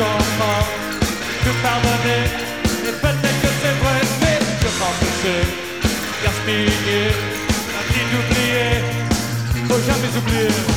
Tout comprendre, tout pardonner, et peut-être que c'est vrai, mais je pense que c'est gaspiller, la vie d'oublier, faut jamais oublier.